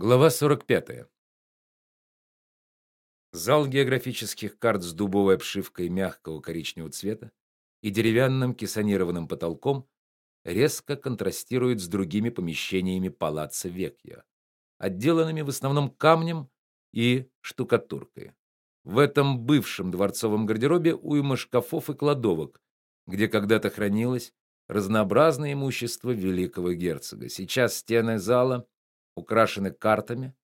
Глава 45. Зал географических карт с дубовой обшивкой мягкого коричневого цвета и деревянным кессонированным потолком резко контрастирует с другими помещениями палаца Векья, отделанными в основном камнем и штукатуркой. В этом бывшем дворцовом гардеробе уйма шкафов и кладовок, где когда-то хранилось разнообразное имущество великого герцога. Сейчас стены зала украшены картами.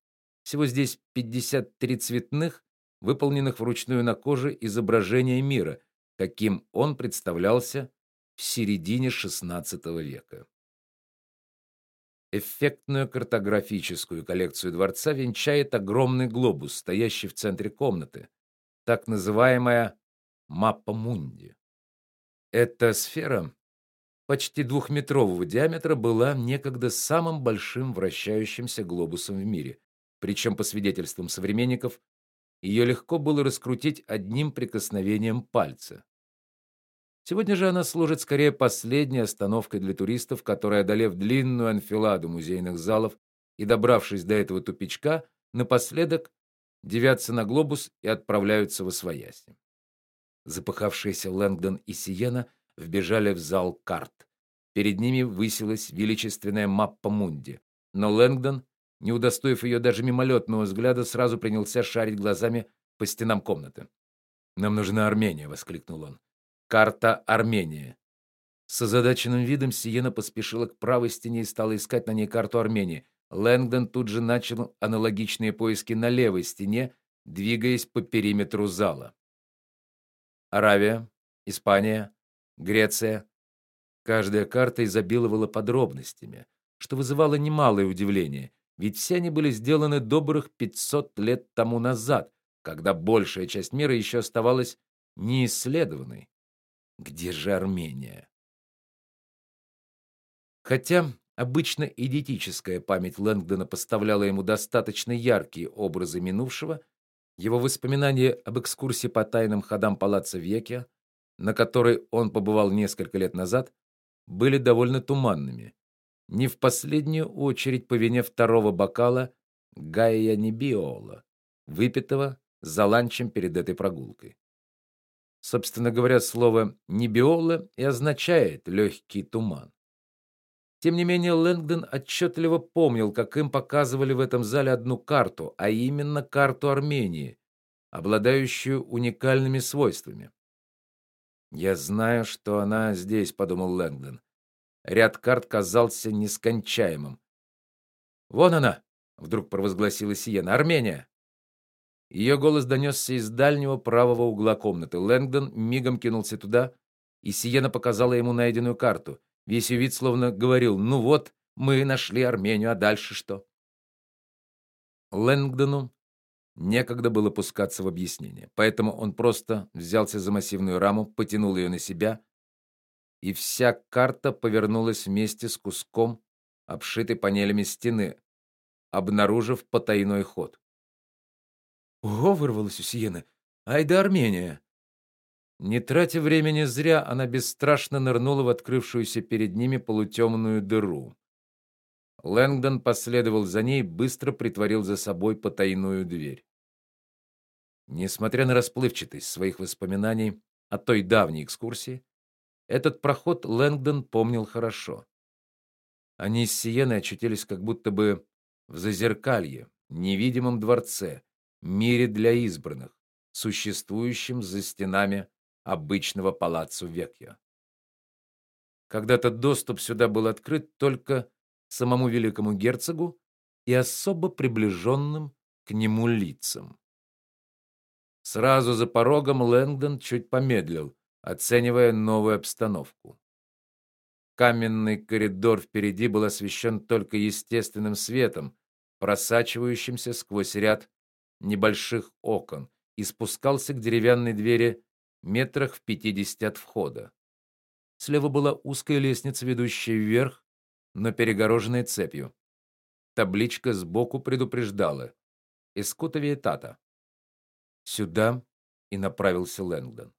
Всего здесь 53 цветных, выполненных вручную на коже изображения мира, каким он представлялся в середине XVI века. Эффектную картографическую коллекцию дворца венчает огромный глобус, стоящий в центре комнаты, так называемая маппа мунди. Эта сфера почти двухметрового диаметра была некогда самым большим вращающимся глобусом в мире. Причем, по свидетельствам современников, ее легко было раскрутить одним прикосновением пальца. Сегодня же она служит скорее последней остановкой для туристов, которые, одолев длинную анфиладу музейных залов и добравшись до этого тупичка, напоследок девятся на глобус и отправляются в освояси. Запыхавшиеся Лэнгдон и Сиена вбежали в зал карт. Перед ними высилась величественная маппа Мунди, но Лэнгдон, не удостоив ее даже мимолетного взгляда, сразу принялся шарить глазами по стенам комнаты. "Нам нужна Армения", воскликнул он. "Карта Армении". С озадаченным видом Сиена поспешила к правой стене и стала искать на ней карту Армении. Лэнгдон тут же начал аналогичные поиски на левой стене, двигаясь по периметру зала. Аравия, Испания, Греция. Каждая карта изобиловала подробностями, что вызывало немалое удивление, ведь все они были сделаны добрых 500 лет тому назад, когда большая часть мира еще оставалась неисследованной. Где же Армения? Хотя обычно идентическая память Лэнгдона поставляла ему достаточно яркие образы минувшего, его воспоминания об экскурсии по тайным ходам палаца Векья на которой он побывал несколько лет назад, были довольно туманными. Не в последнюю очередь по вине второго бокала Гайя Небиола, выпитого за ланчем перед этой прогулкой. Собственно говоря, слово Небиола и означает легкий туман. Тем не менее, Лэнгдон отчетливо помнил, как им показывали в этом зале одну карту, а именно карту Армении, обладающую уникальными свойствами. Я знаю, что она здесь, подумал Лэнгдон. Ряд карт казался нескончаемым. Вон она, вдруг провозгласила Сиена. Армения. Ее голос донесся из дальнего правого угла комнаты. Лэнгдон мигом кинулся туда, и Сиена показала ему найденную карту. Весь ее вид словно говорил: "Ну вот, мы нашли Армению, а дальше что?" Лэнгдону Некогда было пускаться в объяснение, поэтому он просто взялся за массивную раму, потянул ее на себя, и вся карта повернулась вместе с куском обшитой панелями стены, обнаружив потайной ход. Ого, вырвалось у Сиены. Ай да Армения. Не тратя времени зря, она бесстрашно нырнула в открывшуюся перед ними полутемную дыру. Лэнгдон последовал за ней, быстро притворил за собой потайную дверь. Несмотря на расплывчатость своих воспоминаний о той давней экскурсии, этот проход Лэнгдон помнил хорошо. Они с Сиеной очутились как будто бы в зазеркалье, невидимом дворце, мире для избранных, существующем за стенами обычного палаццо Векья. Когда-то доступ сюда был открыт только самому великому герцогу и особо приближенным к нему лицам. Сразу за порогом Лэнгдон чуть помедлил, оценивая новую обстановку. Каменный коридор впереди был освещен только естественным светом, просачивающимся сквозь ряд небольших окон, и спускался к деревянной двери метрах в пятидесяти от входа. Слева была узкая лестница, ведущая вверх но перегороженной цепью. Табличка сбоку предупреждала: "Эскута Виетата". Сюда и направился Лэнгдон.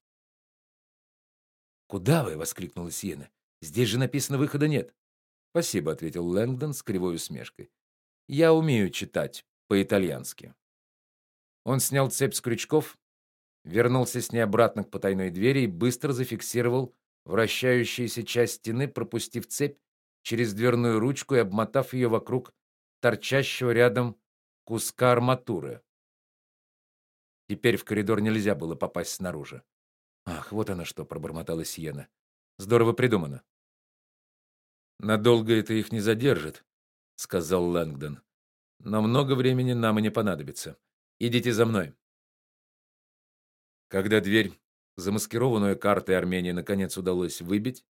"Куда вы?" воскликнула Сиена. "Здесь же написано выхода нет". "Спасибо", ответил Лэнгдон с кривой усмешкой. Я умею читать по-итальянски. Он снял цепь с крючков, вернулся с ней обратно к потайной двери и быстро зафиксировал вращающуюся часть стены, пропустив цепь через дверную ручку и обмотав ее вокруг торчащего рядом куска арматуры. Теперь в коридор нельзя было попасть снаружи. Ах, вот она что, пробормотала Сиена. Здорово придумано. Надолго это их не задержит, сказал Лэнгдон. Но много времени нам и не понадобится. Идите за мной. Когда дверь, замаскированную картой Армении, наконец удалось выбить,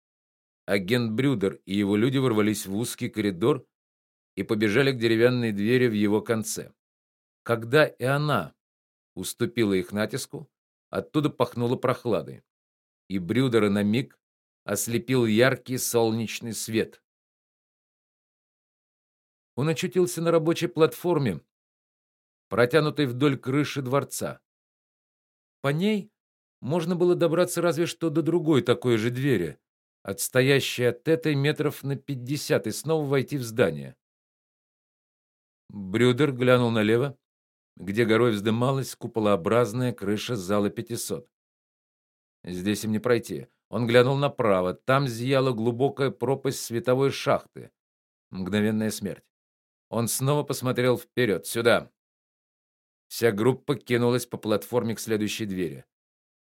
агент Брюдер и его люди ворвались в узкий коридор и побежали к деревянной двери в его конце. Когда и она уступила их натиску, оттуда пахнуло прохладой, и Брюдера на миг ослепил яркий солнечный свет. Он очутился на рабочей платформе, протянутой вдоль крыши дворца. По ней можно было добраться разве что до другой такой же двери, отстоящей от этой метров на пятьдесят, и снова войти в здание. Брюдер глянул налево где горой вздымалась куполообразная крыша зала 500. Здесь им не пройти. Он глянул направо. Там зияла глубокая пропасть световой шахты. Мгновенная смерть. Он снова посмотрел вперед, сюда. Вся группа кинулась по платформе к следующей двери.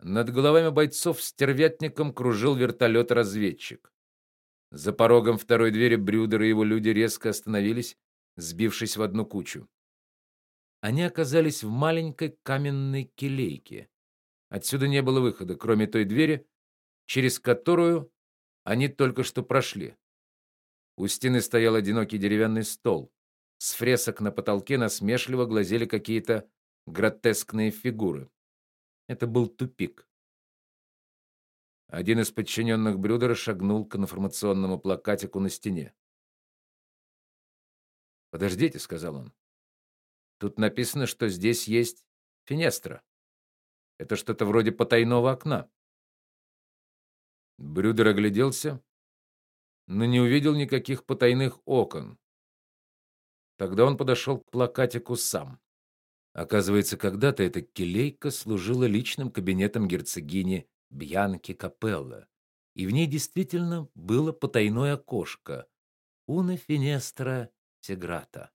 Над головами бойцов стервятником кружил вертолет-разведчик. За порогом второй двери Брюдер и его люди резко остановились, сбившись в одну кучу. Они оказались в маленькой каменной келейке. Отсюда не было выхода, кроме той двери, через которую они только что прошли. У стены стоял одинокий деревянный стол. С фресок на потолке насмешливо глазели какие-то гротескные фигуры. Это был тупик. Один из подчиненных Брюдера шагнул к информационному плакатику на стене. "Подождите", сказал он. Тут написано, что здесь есть фенестра. Это что-то вроде потайного окна. Брюдер огляделся, но не увидел никаких потайных окон. Тогда он подошел к плакатику сам. Оказывается, когда-то эта келейка служила личным кабинетом герцогини Бьянки Капелла, и в ней действительно было потайное окошко. Уна фенестра сеграта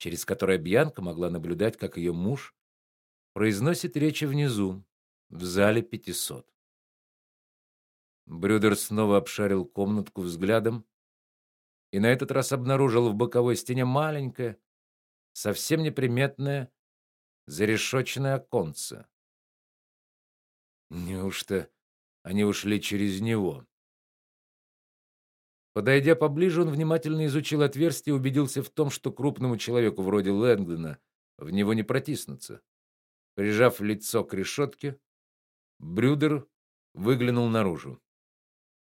через которое Бьянка могла наблюдать, как ее муж произносит речи внизу, в зале 500. Брюдер снова обшарил комнатку взглядом и на этот раз обнаружил в боковой стене маленькое, совсем неприметное зарешоченное оконце. Неужто они ушли через него? Подойдя поближе, он внимательно изучил отверстие и убедился в том, что крупному человеку вроде Лэнгдона в него не протиснуться. Прижав лицо к решетке, Брюдер выглянул наружу.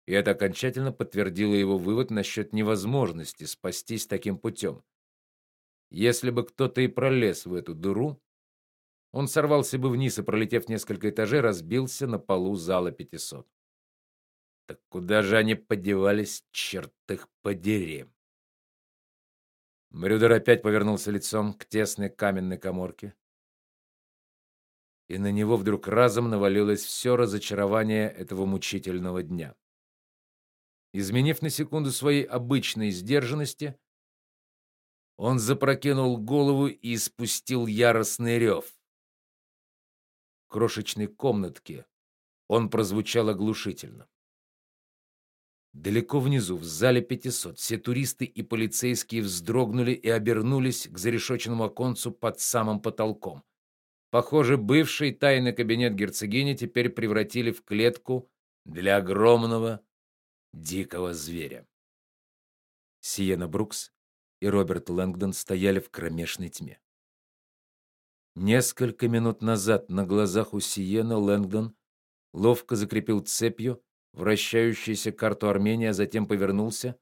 И это окончательно подтвердило его вывод насчет невозможности спастись таким путем. Если бы кто-то и пролез в эту дыру, он сорвался бы вниз и, пролетев несколько этажей, разбился на полу зала 500. Так куда же они подевались, черт их подери? Мрюдер опять повернулся лицом к тесной каменной каморке. И на него вдруг разом навалилось все разочарование этого мучительного дня. Изменив на секунду своей обычной сдержанности, он запрокинул голову и испустил яростный рев. Крошечной комнатке он прозвучал оглушительно. Далеко внизу, в зале 500, все туристы и полицейские вздрогнули и обернулись к зарешоченному оконцу под самым потолком. Похоже, бывший тайный кабинет герцогини теперь превратили в клетку для огромного дикого зверя. Сиена Брукс и Роберт Лэнгдон стояли в кромешной тьме. Несколько минут назад на глазах у Сиена Лэнгдон ловко закрепил цепью вращающуюся карту Армении, а затем повернулся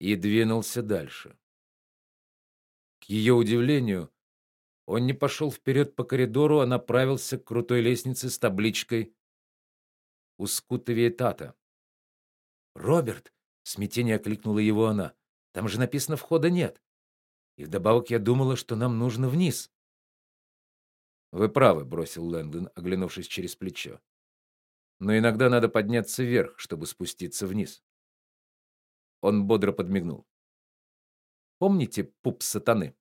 и двинулся дальше. К ее удивлению, он не пошел вперед по коридору, а направился к крутой лестнице с табличкой Ускутовиетата. "Роберт", в смятении окликнула его она. "Там же написано входа нет". И вдобавок я думала, что нам нужно вниз. Вы правы, бросил Лэндон, оглянувшись через плечо. Но иногда надо подняться вверх, чтобы спуститься вниз. Он бодро подмигнул. Помните пуп сатаны?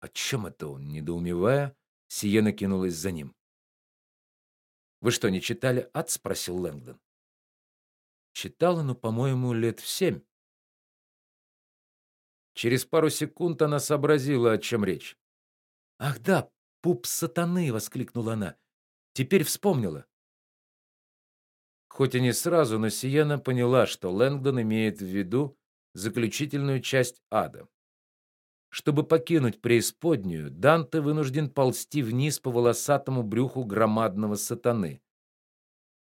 О чем это он, недоумевая, Сиена кинулась за ним. Вы что, не читали Ад, спросил Лэнгдон. Читала, но, по-моему, лет в семь. Через пару секунд она сообразила, о чем речь. Ах да, пуп сатаны, воскликнула она. Теперь вспомнила. Хоть и не сразу, но Сиена поняла, что Лэнгдон имеет в виду заключительную часть ада. Чтобы покинуть преисподнюю, Данте вынужден ползти вниз по волосатому брюху громадного сатаны.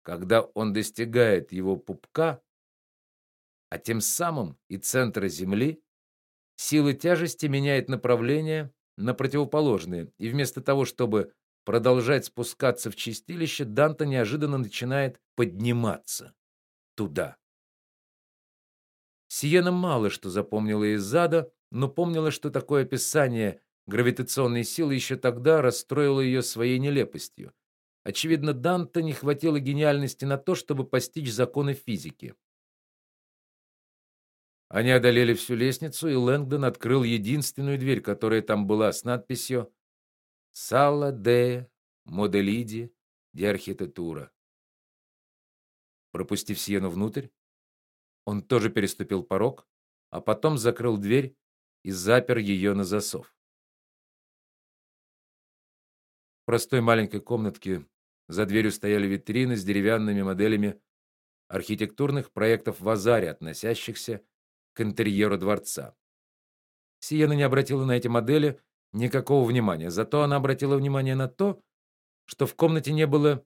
Когда он достигает его пупка, а тем самым и центра земли, сила тяжести меняет направление на противоположное, и вместо того, чтобы продолжать спускаться в чистилище, Данте неожиданно начинает подниматься туда. Сиена мало что запомнила из зада, но помнила, что такое описание гравитационной силы еще тогда расстроило ее своей нелепостью. Очевидно, Данте не хватило гениальности на то, чтобы постичь законы физики. Они одолели всю лестницу, и Лэнгдон открыл единственную дверь, которая там была с надписью "Сала де Моделиди де архитектура". Пропустив Сиену внутрь, он тоже переступил порог, а потом закрыл дверь и запер ее на засов. В простой маленькой комнатке за дверью стояли витрины с деревянными моделями архитектурных проектов Вазари, относящихся к интерьеру дворца. Сиена не обратила на эти модели никакого внимания, зато она обратила внимание на то, что в комнате не было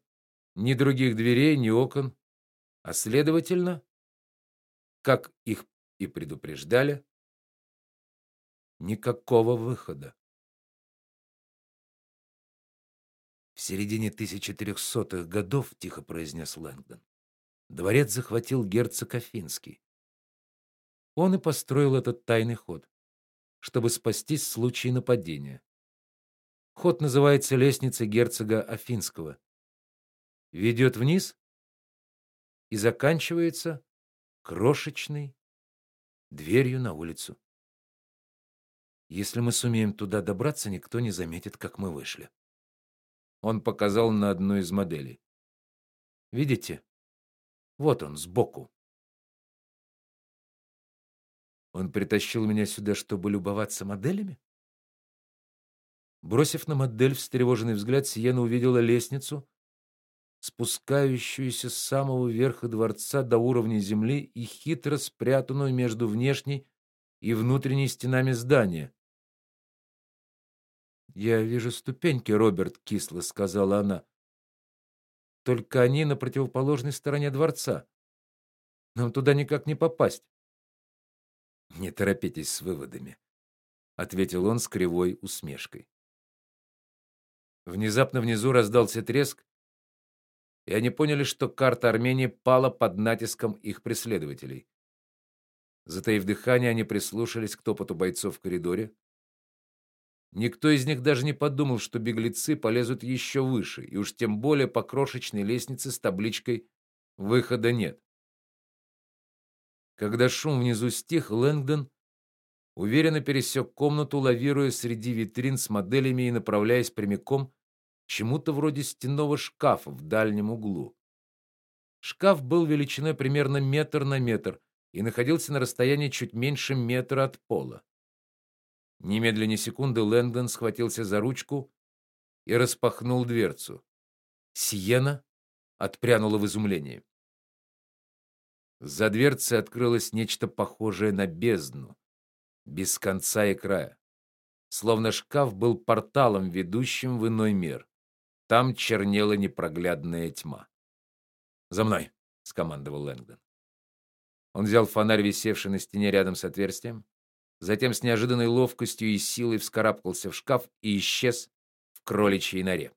ни других дверей, ни окон, а следовательно, как их и предупреждали, никакого выхода. В середине 1300-х годов, тихо произнес Лэнгдон, дворец захватил герцог Афинский. Он и построил этот тайный ход, чтобы спастись в случае нападения. Ход называется лестницей герцога Афинского. Ведет вниз и заканчивается крошечной дверью на улицу. Если мы сумеем туда добраться, никто не заметит, как мы вышли. Он показал на одну из моделей. Видите? Вот он сбоку. Он притащил меня сюда, чтобы любоваться моделями? Бросив на модель встревоженный взгляд, Сиена увидела лестницу, спускающуюся с самого верха дворца до уровня земли и хитро спрятанную между внешней и внутренней стенами здания. Я вижу ступеньки, Роберт, кисло сказала она. Только они на противоположной стороне дворца. Нам туда никак не попасть. Не торопитесь с выводами, ответил он с кривой усмешкой. Внезапно внизу раздался треск, и они поняли, что карта Армении пала под натиском их преследователей. Затаив дыхание, они прислушались к топоту бойцов в коридоре. Никто из них даже не подумал, что беглецы полезут еще выше, и уж тем более по крошечной лестнице с табличкой выхода нет. Когда шум внизу стих, Лэнгдон уверенно пересек комнату, лавируя среди витрин с моделями и направляясь прямиком к чему-то вроде стенного шкафа в дальнем углу. Шкаф был величиной примерно метр на метр и находился на расстоянии чуть меньше метра от пола. Немедленно секунды Лэнгдон схватился за ручку и распахнул дверцу. Сиена отпрянула в изумлении. За дверцей открылось нечто похожее на бездну, без конца и края. Словно шкаф был порталом, ведущим в иной мир. Там чернела непроглядная тьма. "За мной", скомандовал Лэнгдон. Он взял фонарь, висевший на стене рядом с отверстием, затем с неожиданной ловкостью и силой вскарабкался в шкаф и исчез в кроличьей норе.